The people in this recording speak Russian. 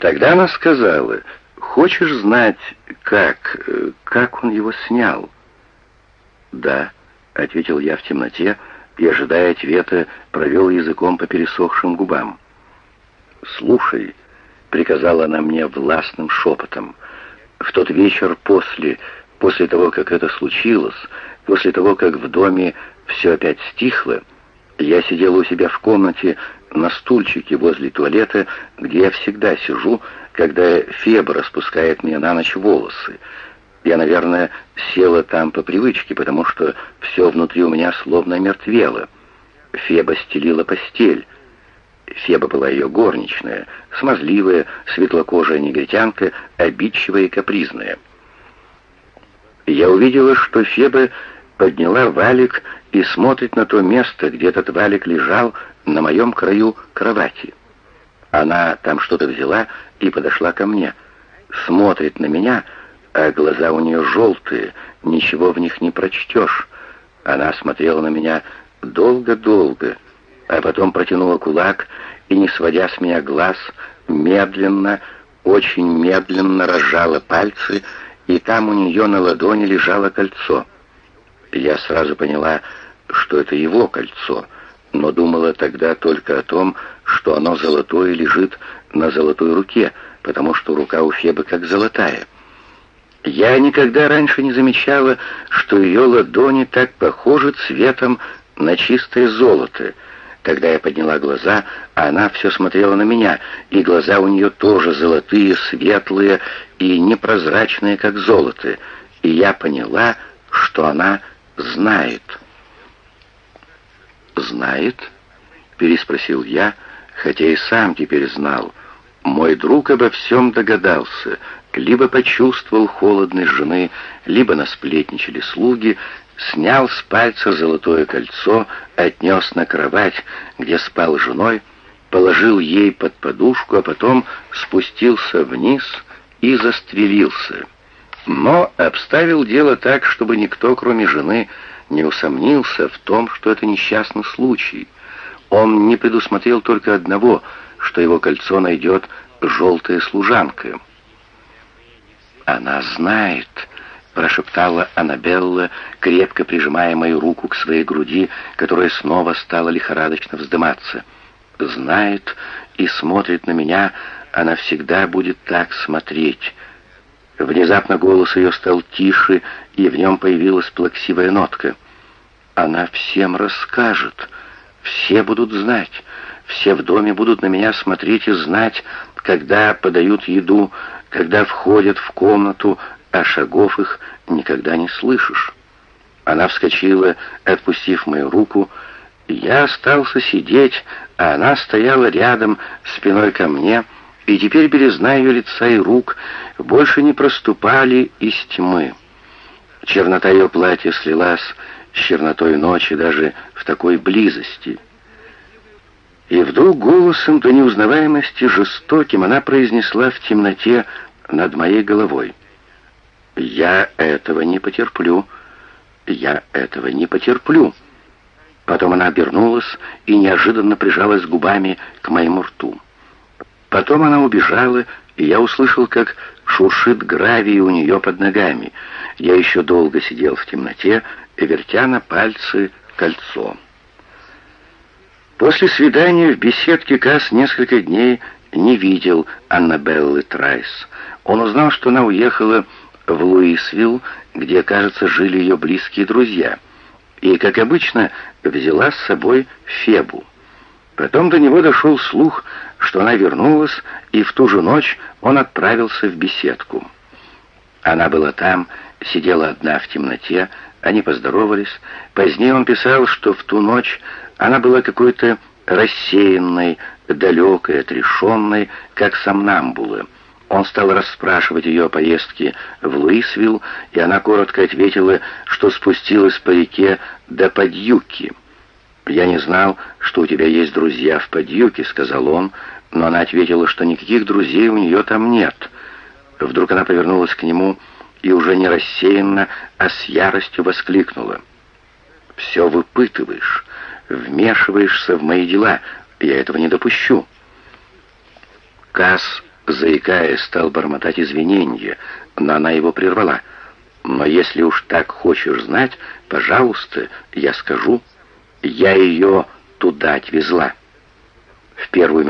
Тогда она сказала, «Хочешь знать, как, э, как он его снял?» «Да», — ответил я в темноте, и, ожидая ответа, провел языком по пересохшим губам. «Слушай», — приказала она мне властным шепотом, «в тот вечер после, после того, как это случилось, после того, как в доме все опять стихло, я сидела у себя в комнате на стульчике возле туалета, где я всегда сижу, когда Феба распускает мне на ночь волосы. Я, наверное, села там по привычке, потому что все внутри у меня словно мертвело. Феба стелила постель. Феба была ее горничная, смазливая, светлокожая негритянка, обидчивая и капризная. Я увидела, что Феба подняла валик и смотрит на то место, где этот валик лежал на моем краю кровати. Она там что-то взяла и подошла ко мне. Смотрит на меня, а глаза у нее желтые, ничего в них не прочтешь. Она смотрела на меня долго-долго, а потом протянула кулак и, не сводя с меня глаз, медленно, очень медленно разжала пальцы, и там у нее на ладони лежало кольцо — я сразу поняла, что это его кольцо, но думала тогда только о том, что оно золотое лежит на золотой руке, потому что рука у Фебы как золотая. Я никогда раньше не замечала, что ее ладони так похожи цветом на чистое золото. Тогда я подняла глаза, она все смотрела на меня, и глаза у нее тоже золотые, светлые и непрозрачные, как золото. И я поняла, что она знает». «Знает?» — переспросил я, хотя и сам теперь знал. Мой друг обо всем догадался, либо почувствовал холодность жены, либо насплетничали слуги, снял с пальца золотое кольцо, отнес на кровать, где спал женой, положил ей под подушку, а потом спустился вниз и застрелился» но обставил дело так, чтобы никто, кроме жены, не усомнился в том, что это несчастный случай. Он не предусмотрел только одного, что его кольцо найдет желтая служанка. «Она знает», — прошептала Аннабелла, крепко прижимая мою руку к своей груди, которая снова стала лихорадочно вздыматься. «Знает и смотрит на меня, она всегда будет так смотреть». Внезапно голос ее стал тише, и в нем появилась плаксивая нотка. «Она всем расскажет. Все будут знать. Все в доме будут на меня смотреть и знать, когда подают еду, когда входят в комнату, а шагов их никогда не слышишь». Она вскочила, отпустив мою руку. Я остался сидеть, а она стояла рядом, спиной ко мне, — и теперь белизна ее лица и рук больше не проступали из тьмы. Чернота ее платья слилась с чернотой ночи даже в такой близости. И вдруг голосом до неузнаваемости жестоким она произнесла в темноте над моей головой. «Я этого не потерплю, я этого не потерплю». Потом она обернулась и неожиданно прижалась губами к моему рту. Потом она убежала, и я услышал, как шуршит гравий у нее под ногами. Я еще долго сидел в темноте, вертя на пальцы кольцо. После свидания в беседке Касс несколько дней не видел Аннабеллы Трайс. Он узнал, что она уехала в Луисвилл, где, кажется, жили ее близкие друзья, и, как обычно, взяла с собой Фебу. Потом до него дошел слух, что она вернулась, и в ту же ночь он отправился в беседку. Она была там, сидела одна в темноте, они поздоровались. Позднее он писал, что в ту ночь она была какой-то рассеянной, далекой, отрешенной, как сомнамбула. Он стал расспрашивать ее о поездке в Луисвилл, и она коротко ответила, что спустилась по реке до Подюки. «Я не знал, что у тебя есть друзья в Подьюке», — сказал он, но она ответила, что никаких друзей у нее там нет. Вдруг она повернулась к нему и уже не рассеянно, а с яростью воскликнула. «Все выпытываешь, вмешиваешься в мои дела, я этого не допущу». Касс заикаясь, стал бормотать извинения, но она его прервала. «Но если уж так хочешь знать, пожалуйста, я скажу, я ее туда отвезла». В первую